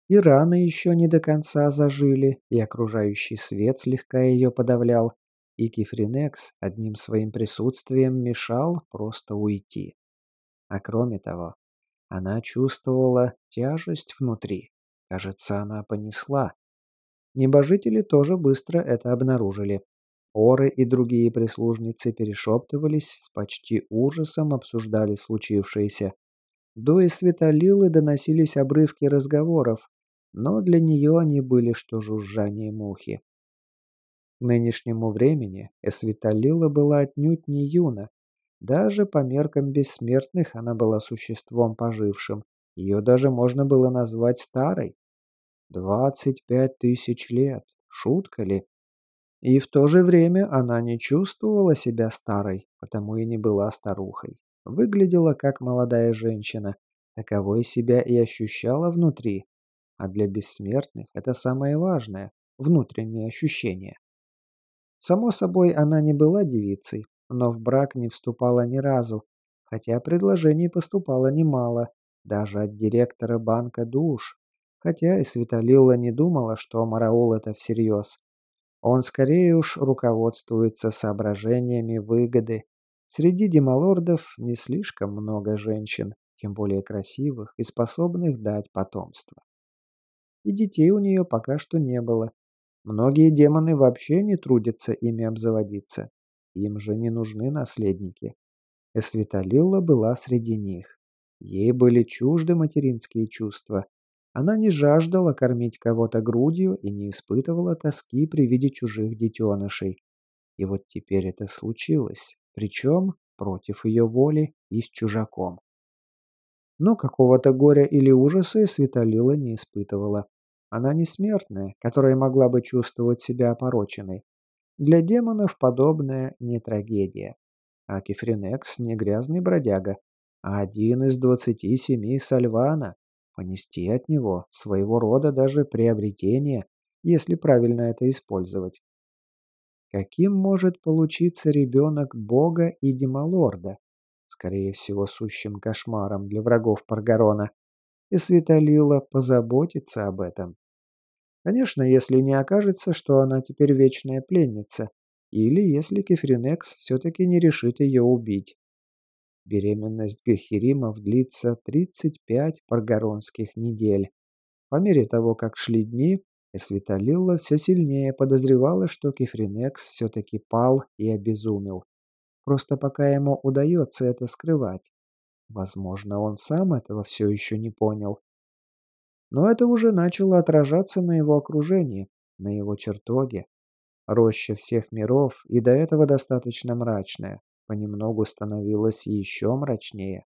И раны еще не до конца зажили, и окружающий свет слегка ее подавлял, и Кифринекс одним своим присутствием мешал просто уйти. А кроме того, она чувствовала тяжесть внутри. Кажется, она понесла. Небожители тоже быстро это обнаружили. Оры и другие прислужницы перешептывались, с почти ужасом обсуждали случившееся. До и Светолилы доносились обрывки разговоров, но для нее они были что жужжание мухи. К нынешнему времени Эсвиталила была отнюдь не юна. Даже по меркам бессмертных она была существом пожившим. Ее даже можно было назвать старой. Двадцать пять тысяч лет. Шутка ли? И в то же время она не чувствовала себя старой, потому и не была старухой. Выглядела как молодая женщина. Таковой себя и ощущала внутри, а для бессмертных это самое важное – внутреннее ощущение. Само собой, она не была девицей, но в брак не вступала ни разу, хотя предложений поступало немало, даже от директора банка душ, хотя и Светолила не думала, что Мараул это всерьез. Он скорее уж руководствуется соображениями выгоды. Среди демалордов не слишком много женщин, тем более красивых и способных дать потомство и детей у нее пока что не было. Многие демоны вообще не трудятся ими обзаводиться. Им же не нужны наследники. Эсвиталилла была среди них. Ей были чужды материнские чувства. Она не жаждала кормить кого-то грудью и не испытывала тоски при виде чужих детенышей. И вот теперь это случилось, причем против ее воли и с чужаком. Но какого-то горя или ужаса Светолила не испытывала. Она не смертная, которая могла бы чувствовать себя опороченной. Для демонов подобное не трагедия. А Кефринекс не грязный бродяга, а один из двадцати семи Сальвана. Понести от него своего рода даже приобретение, если правильно это использовать. Каким может получиться ребенок бога и демалорда? Скорее всего, сущим кошмаром для врагов Паргарона, и Светолила позаботится об этом. Конечно, если не окажется, что она теперь вечная пленница, или если Кефринекс все-таки не решит ее убить. Беременность Гахиримов длится 35 паргаронских недель. По мере того, как шли дни, Эсвиталилла все сильнее подозревала, что Кефринекс все-таки пал и обезумел. Просто пока ему удается это скрывать. Возможно, он сам этого все еще не понял. Но это уже начало отражаться на его окружении, на его чертоге. Роща всех миров, и до этого достаточно мрачная, понемногу становилась еще мрачнее.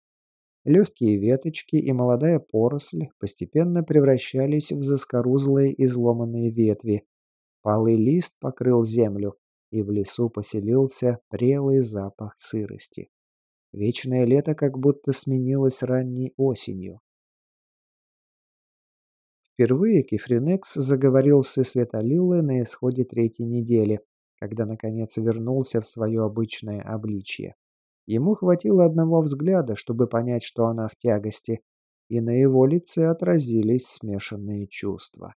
Легкие веточки и молодая поросль постепенно превращались в заскорузлые изломанные ветви. Палый лист покрыл землю, и в лесу поселился прелый запах сырости. Вечное лето как будто сменилось ранней осенью. Впервые Кифринекс заговорил с Светолилой на исходе третьей недели, когда наконец вернулся в свое обычное обличье. Ему хватило одного взгляда, чтобы понять, что она в тягости, и на его лице отразились смешанные чувства.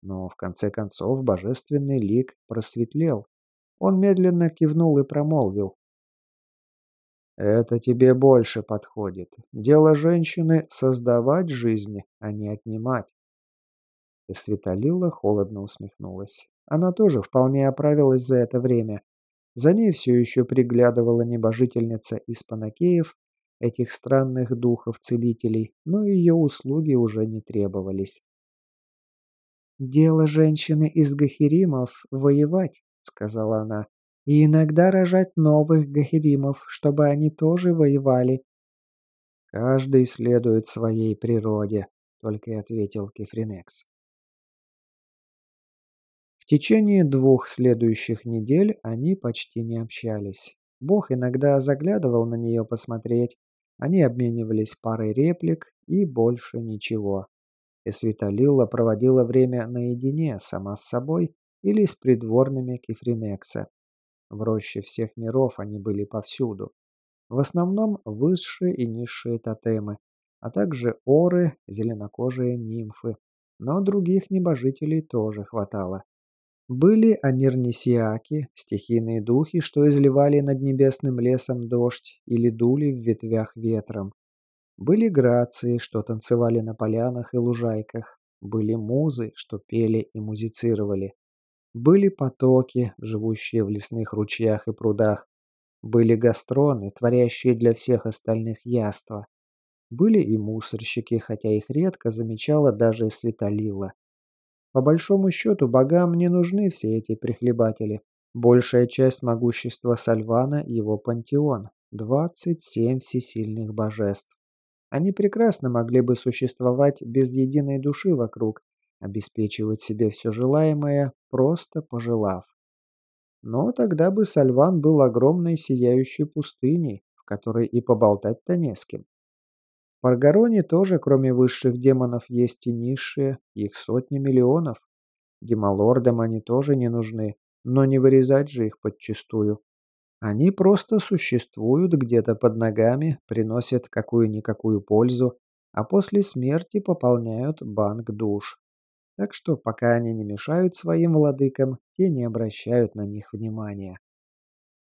Но в конце концов божественный лик просветлел, он медленно кивнул и промолвил. «Это тебе больше подходит. Дело женщины — создавать жизнь, а не отнимать». И Светолила холодно усмехнулась. Она тоже вполне оправилась за это время. За ней все еще приглядывала небожительница из Панакеев, этих странных духов-целителей, но ее услуги уже не требовались. «Дело женщины из Гахиримов — воевать», сказала она, — «и иногда рожать новых гахеримов, чтобы они тоже воевали». «Каждый следует своей природе», — только и ответил Кефринекс. В течение двух следующих недель они почти не общались. Бог иногда заглядывал на нее посмотреть, они обменивались парой реплик и больше ничего. Эсвиталилла проводила время наедине, сама с собой или с придворными Кефринекса. В роще всех миров они были повсюду. В основном высшие и низшие тотемы, а также оры, зеленокожие нимфы. Но других небожителей тоже хватало. Были анирнисиаки, стихийные духи, что изливали над небесным лесом дождь или дули в ветвях ветром. Были грации, что танцевали на полянах и лужайках. Были музы, что пели и музицировали. Были потоки, живущие в лесных ручьях и прудах. Были гастроны, творящие для всех остальных яства. Были и мусорщики, хотя их редко замечала даже Светолила. По большому счету, богам не нужны все эти прихлебатели. Большая часть могущества Сальвана – его пантеон. 27 всесильных божеств. Они прекрасно могли бы существовать без единой души вокруг, обеспечивать себе все желаемое, просто пожелав. Но тогда бы Сальван был огромной сияющей пустыней, в которой и поболтать-то не с кем. В Аргароне тоже, кроме высших демонов, есть и низшие, их сотни миллионов. Демалордам они тоже не нужны, но не вырезать же их подчистую. Они просто существуют где-то под ногами, приносят какую-никакую пользу, а после смерти пополняют банк душ. Так что пока они не мешают своим владыкам, те не обращают на них внимания.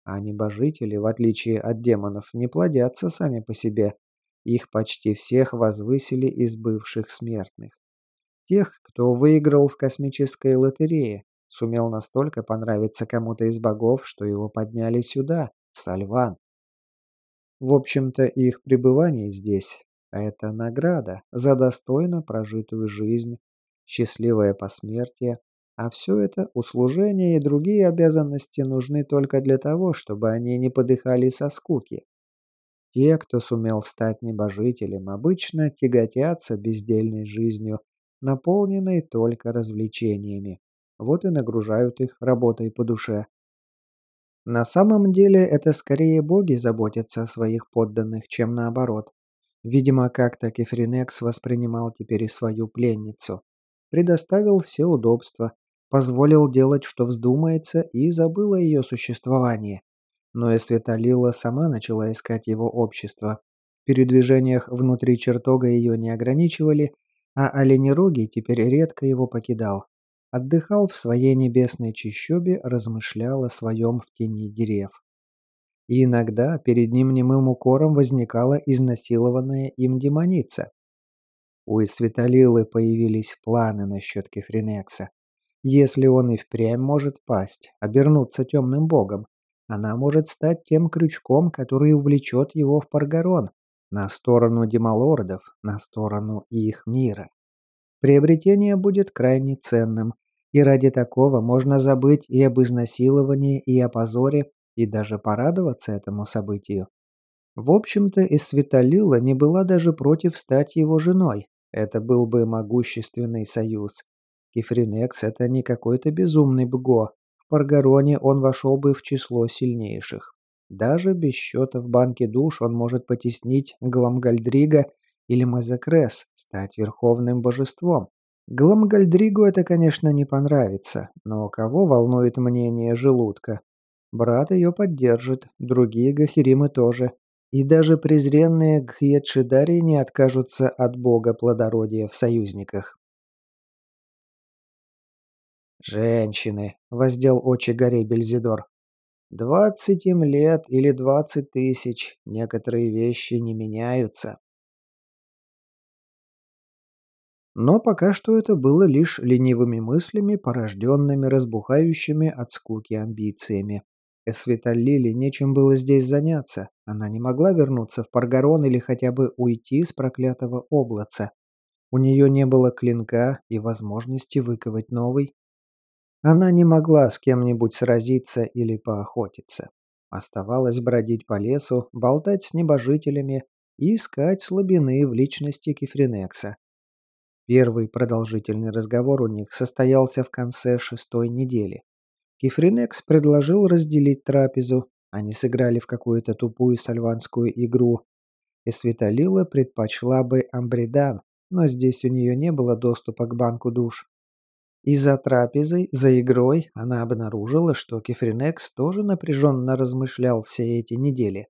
А небожители, в отличие от демонов, не плодятся сами по себе, их почти всех возвысили из бывших смертных. Тех, кто выиграл в космической лотерее, сумел настолько понравиться кому-то из богов, что его подняли сюда, Сальван. В общем-то, их пребывание здесь – это награда за достойно прожитую жизнь, счастливое посмертие, а все это услужение и другие обязанности нужны только для того, чтобы они не подыхали со скуки. Те, кто сумел стать небожителем, обычно тяготятся бездельной жизнью, наполненной только развлечениями. Вот и нагружают их работой по душе. На самом деле это скорее боги заботятся о своих подданных, чем наоборот. Видимо, как-то Кефринекс воспринимал теперь и свою пленницу. Предоставил все удобства, позволил делать, что вздумается, и забыл о ее существовании. Но и Светолила сама начала искать его общество. В передвижениях внутри чертога ее не ограничивали, а оленероги теперь редко его покидал. Отдыхал в своей небесной чащобе, размышлял о своем в тени дерев. И иногда перед ним немым укором возникала изнасилованная им демоница. У Исветалилы появились планы насчет Кефринекса. Если он и впрямь может пасть, обернуться темным богом, она может стать тем крючком, который увлечет его в Паргарон, на сторону демалордов, на сторону их мира. Приобретение будет крайне ценным, и ради такого можно забыть и об изнасиловании, и о позоре, и даже порадоваться этому событию. В общем-то, и Светолила не была даже против стать его женой. Это был бы могущественный союз. Кефринекс – это не какой-то безумный бго, Паргароне он вошел бы в число сильнейших. Даже без счета в банке душ он может потеснить Гламгальдрига или Мазекрес, стать верховным божеством. Гламгальдригу это, конечно, не понравится, но кого волнует мнение желудка? Брат ее поддержит, другие гахиримы тоже. И даже презренные гхьедшидари не откажутся от бога плодородия в союзниках. «Женщины!» — воздел очи горе Бельзидор. «Двадцать им лет или двадцать тысяч. Некоторые вещи не меняются». Но пока что это было лишь ленивыми мыслями, порожденными разбухающими от скуки амбициями. Эсвиталлили нечем было здесь заняться. Она не могла вернуться в Паргарон или хотя бы уйти с проклятого облаца. У нее не было клинка и возможности выковать новый. Она не могла с кем-нибудь сразиться или поохотиться. Оставалось бродить по лесу, болтать с небожителями и искать слабины в личности Кефринекса. Первый продолжительный разговор у них состоялся в конце шестой недели. Кифринекс предложил разделить трапезу. Они сыграли в какую-то тупую сальванскую игру. И Светолила предпочла бы Амбридан, но здесь у нее не было доступа к банку душ. И за трапезой, за игрой она обнаружила, что Кефринекс тоже напряженно размышлял все эти недели.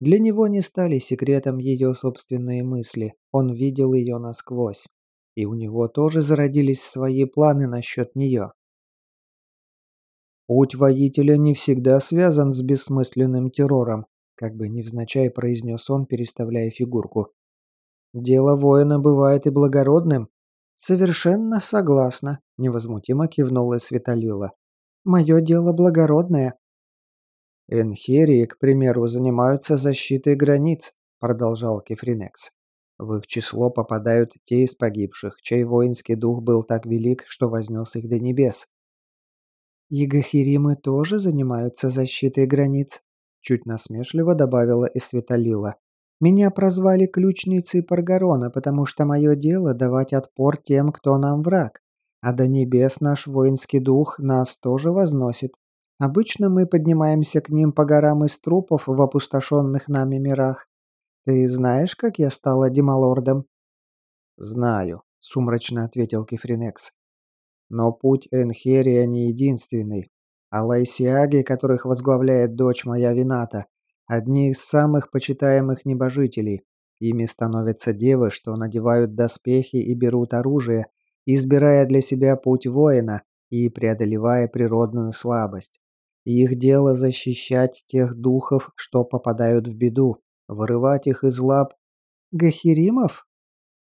Для него не стали секретом ее собственные мысли, он видел ее насквозь. И у него тоже зародились свои планы насчет нее. «Путь воителя не всегда связан с бессмысленным террором», как бы невзначай произнес он, переставляя фигурку. «Дело воина бывает и благородным». «Совершенно согласна», — невозмутимо кивнула Светолила. «Мое дело благородное». «Энхерии, к примеру, занимаются защитой границ», — продолжал Кефринекс. В их число попадают те из погибших, чей воинский дух был так велик, что вознес их до небес. «Егохиримы тоже занимаются защитой границ», — чуть насмешливо добавила Эсветалила. «Меня прозвали ключницей Паргарона, потому что мое дело — давать отпор тем, кто нам враг. А до небес наш воинский дух нас тоже возносит. Обычно мы поднимаемся к ним по горам из трупов в опустошенных нами мирах. Ты знаешь, как я стала демалордом?» «Знаю», — сумрачно ответил Кефринекс. «Но путь Энхерия не единственный. А лайсиаги, которых возглавляет дочь моя Вината, одни из самых почитаемых небожителей. Ими становятся девы, что надевают доспехи и берут оружие, избирая для себя путь воина и преодолевая природную слабость. Их дело защищать тех духов, что попадают в беду вырывать их из лап гахиримов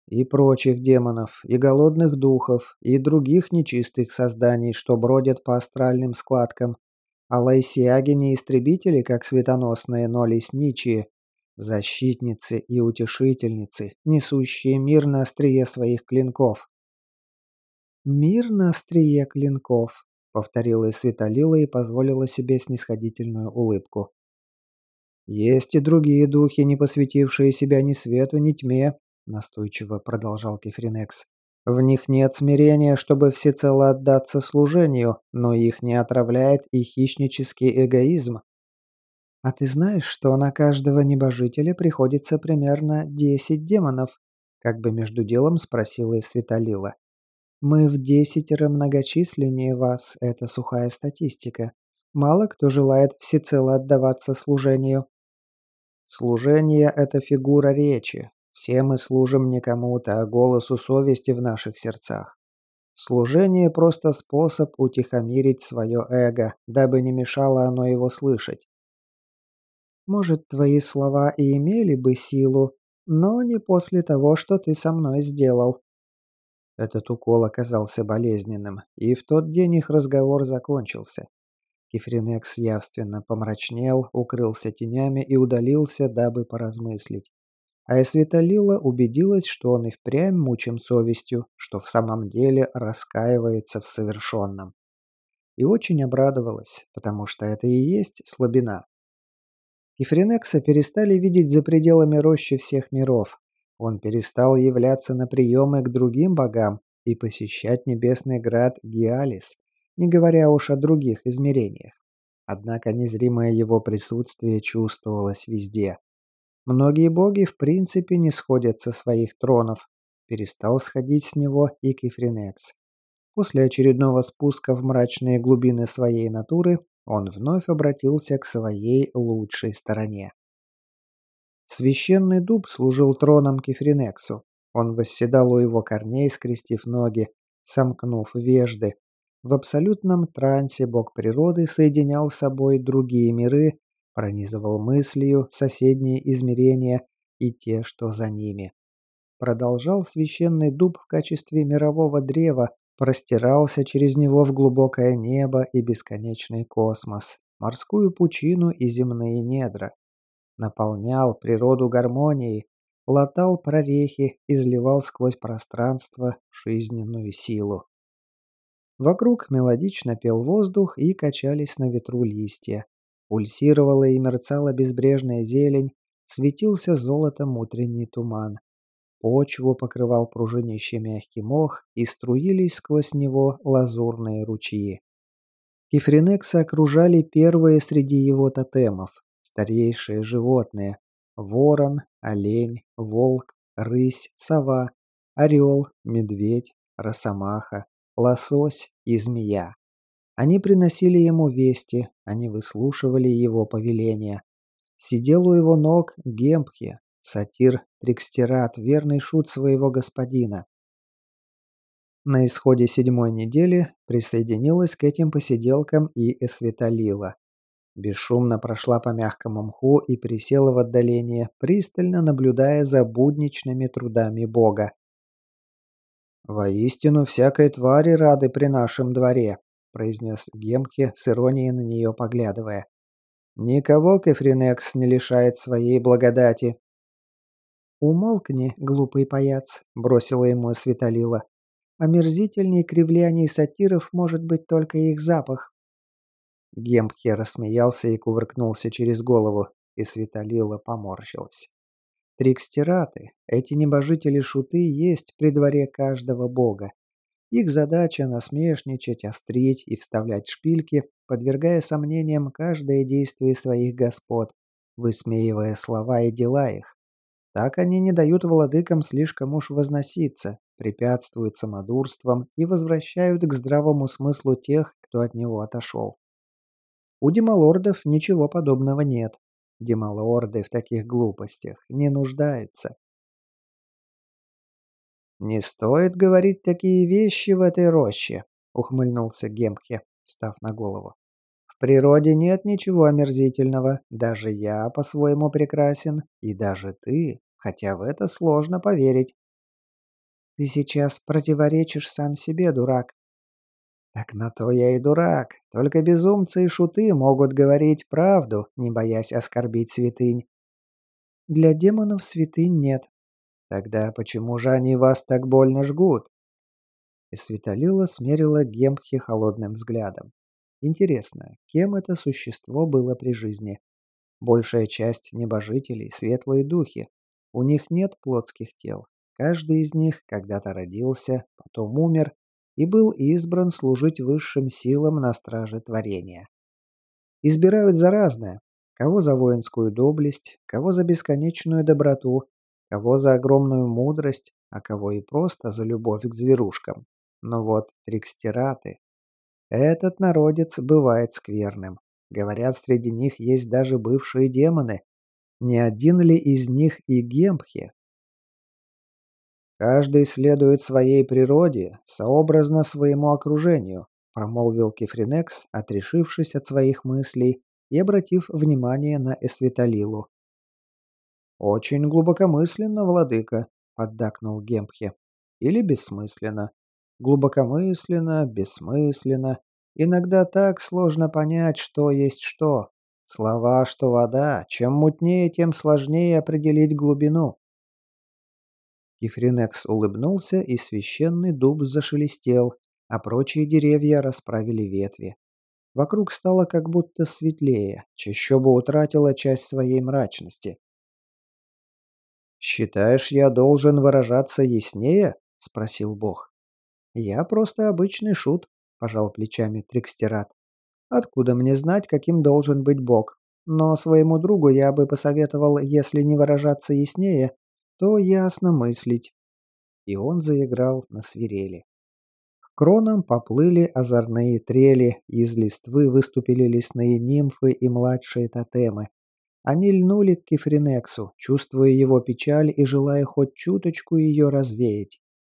и прочих демонов, и голодных духов, и других нечистых созданий, что бродят по астральным складкам. А лайсиаги не истребители, как светоносные, но лесничие, защитницы и утешительницы, несущие мир на острие своих клинков. «Мир на острие клинков», — повторила и Светолила и позволила себе снисходительную улыбку. «Есть и другие духи, не посвятившие себя ни свету, ни тьме», — настойчиво продолжал Кефринекс. «В них нет смирения, чтобы всецело отдаться служению, но их не отравляет и хищнический эгоизм». «А ты знаешь, что на каждого небожителя приходится примерно десять демонов?» Как бы между делом спросила и Светолила. «Мы в десятеро многочисленнее вас, это сухая статистика. Мало кто желает всецело отдаваться служению. Служение – это фигура речи. Все мы служим не кому-то, а голосу совести в наших сердцах. Служение – просто способ утихомирить свое эго, дабы не мешало оно его слышать. Может, твои слова и имели бы силу, но не после того, что ты со мной сделал. Этот укол оказался болезненным, и в тот день их разговор закончился. Кефринекс явственно помрачнел, укрылся тенями и удалился, дабы поразмыслить. А Эсветалила убедилась, что он и впрямь мучим совестью, что в самом деле раскаивается в совершенном. И очень обрадовалась, потому что это и есть слабина. Кефринекса перестали видеть за пределами рощи всех миров. Он перестал являться на приемы к другим богам и посещать небесный град Гиалис не говоря уж о других измерениях. Однако незримое его присутствие чувствовалось везде. Многие боги в принципе не сходят со своих тронов. Перестал сходить с него и Кифринекс. После очередного спуска в мрачные глубины своей натуры он вновь обратился к своей лучшей стороне. Священный дуб служил троном Кифринексу. Он восседал у его корней, скрестив ноги, сомкнув вежды, в абсолютном трансе бог природы соединял с собой другие миры, пронизывал мыслью соседние измерения и те, что за ними. Продолжал священный дуб в качестве мирового древа, простирался через него в глубокое небо и бесконечный космос, морскую пучину и земные недра. Наполнял природу гармонией, латал прорехи, изливал сквозь пространство жизненную силу. Вокруг мелодично пел воздух и качались на ветру листья. Пульсировала и мерцала безбрежная зелень, светился золотом утренний туман. почву покрывал пружинищий мягкий мох, и струились сквозь него лазурные ручьи. Кефринекса окружали первые среди его тотемов, старейшие животные – ворон, олень, волк, рысь, сова, орел, медведь, росомаха, лосось и змея. Они приносили ему вести, они выслушивали его повеления. Сидел у его ног Гемпхи, сатир Трикстерат, верный шут своего господина. На исходе седьмой недели присоединилась к этим посиделкам и Эсветалила. Бесшумно прошла по мягкому мху и присела в отдалении, пристально наблюдая за будничными трудами Бога. «Воистину, всякой твари рады при нашем дворе», – произнес Гемхе с иронией на нее поглядывая. «Никого Кефринекс не лишает своей благодати». «Умолкни, глупый паяц», – бросила ему Светолила. «Омерзительней кривляний сатиров может быть только их запах». Гемхе рассмеялся и кувыркнулся через голову, и Светолила поморщилась. Трикстераты, эти небожители-шуты, есть при дворе каждого бога. Их задача насмешничать, острить и вставлять шпильки, подвергая сомнениям каждое действие своих господ, высмеивая слова и дела их. Так они не дают владыкам слишком уж возноситься, препятствуют самодурствам и возвращают к здравому смыслу тех, кто от него отошел. У демалордов ничего подобного нет. Демалорды в таких глупостях не нуждаются. «Не стоит говорить такие вещи в этой роще», — ухмыльнулся Гемхе, встав на голову. «В природе нет ничего омерзительного. Даже я по-своему прекрасен, и даже ты, хотя в это сложно поверить». «Ты сейчас противоречишь сам себе, дурак». «Так на то я и дурак. Только безумцы и шуты могут говорить правду, не боясь оскорбить святынь». «Для демонов святынь нет», Тогда почему же они вас так больно жгут? И Светолила смерила Гемхи холодным взглядом. Интересно, кем это существо было при жизни? Большая часть небожителей – светлые духи. У них нет плотских тел. Каждый из них когда-то родился, потом умер и был избран служить высшим силам на страже творения. Избирают за разное. Кого за воинскую доблесть, кого за бесконечную доброту, кого за огромную мудрость, а кого и просто за любовь к зверушкам. Но вот трикстераты. Этот народец бывает скверным. Говорят, среди них есть даже бывшие демоны. Не один ли из них и Гемпхи? «Каждый следует своей природе, сообразно своему окружению», промолвил Кефринекс, отрешившись от своих мыслей и обратив внимание на Эсветалилу. «Очень глубокомысленно, владыка», — поддакнул Гемпхе. «Или бессмысленно. Глубокомысленно, бессмысленно. Иногда так сложно понять, что есть что. Слова, что вода. Чем мутнее, тем сложнее определить глубину». Кефринекс улыбнулся, и священный дуб зашелестел, а прочие деревья расправили ветви. Вокруг стало как будто светлее, чащоба утратила часть своей мрачности. «Считаешь, я должен выражаться яснее?» – спросил Бог. «Я просто обычный шут», – пожал плечами Трикстерат. «Откуда мне знать, каким должен быть Бог? Но своему другу я бы посоветовал, если не выражаться яснее, то ясно мыслить». И он заиграл на свирели. К кронам поплыли озорные трели, из листвы выступили лесные нимфы и младшие тотемы, они льнули к Кефринексу, чувствуя его печаль и желая хоть чуточку ее развеять.